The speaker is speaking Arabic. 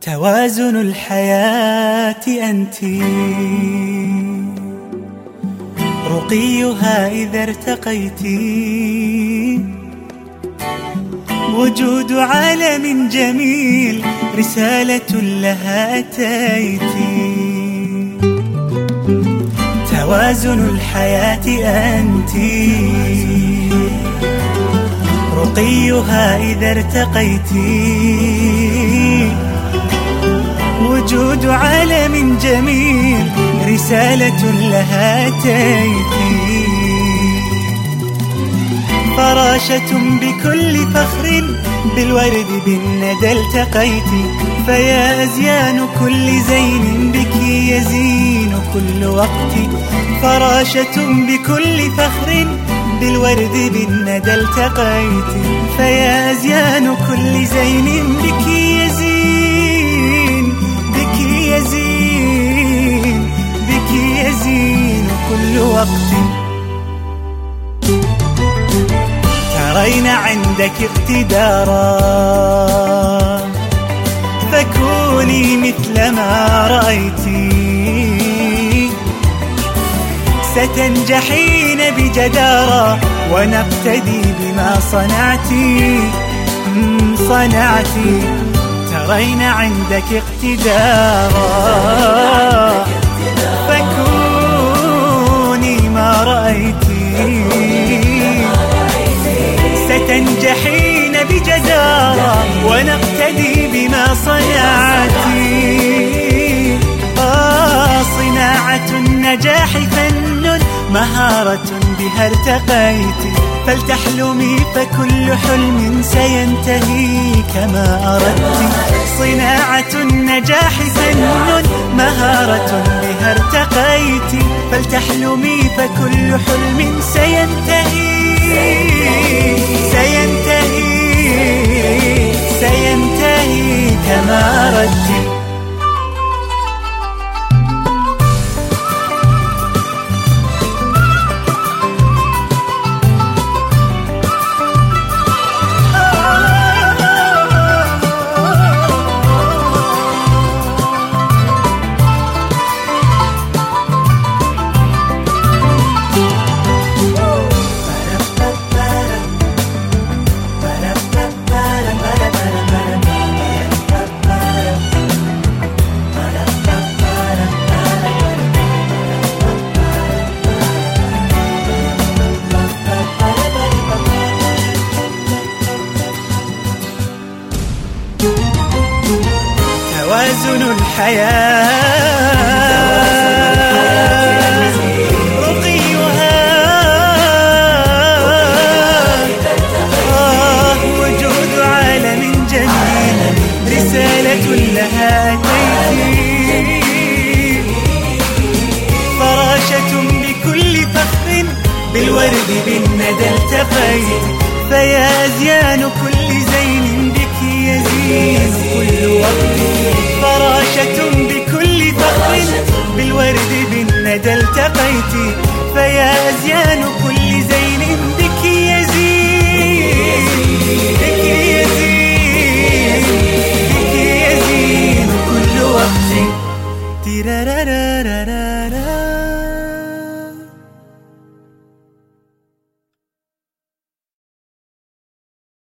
توازن الحياة أنتِ. رقيها إذا ارتقيت. وجود عالم جميل رسالة لها أتيت. توازن الحياة أنت. رقيها إذا ارتقيت. وجود عالم جميل رسالة لها تيتي فراشة بكل فخر بالورد بالندى التقيت. فيا أزيان كل زين بك يزين كل وقت. فراشة بكل فخر بالورد بالندى التقيت. فيا أزيان كل زين كل وقت ترين عندك اقتدارا فكوني مثل ما رأيتِ ستنجحين بجدارة ونقتدي بما صنعتي. صنعتي. ترين عندك اقتدارا. ستنجحين بجدارة ونقتدي بما صنعتي آه صناعة النجاح فن مهارة بها ارتقيت. فلتحلمي فكل حلم سينتهي كما أردت. صناعة النجاح فن مهارة فكل حلم سينتهي. توازن الحياة. آه وجود عالم جميل رسالة لها فراشة بكل فخر بالورد بالندى التقيت. فيا أزيان كل يزين كل وقت فراشة بكل فخر بالورد بالندى التقيت. فيا أزيان كل زين بك يزين بك يزين بك يزين كل وقت. تيرارارارا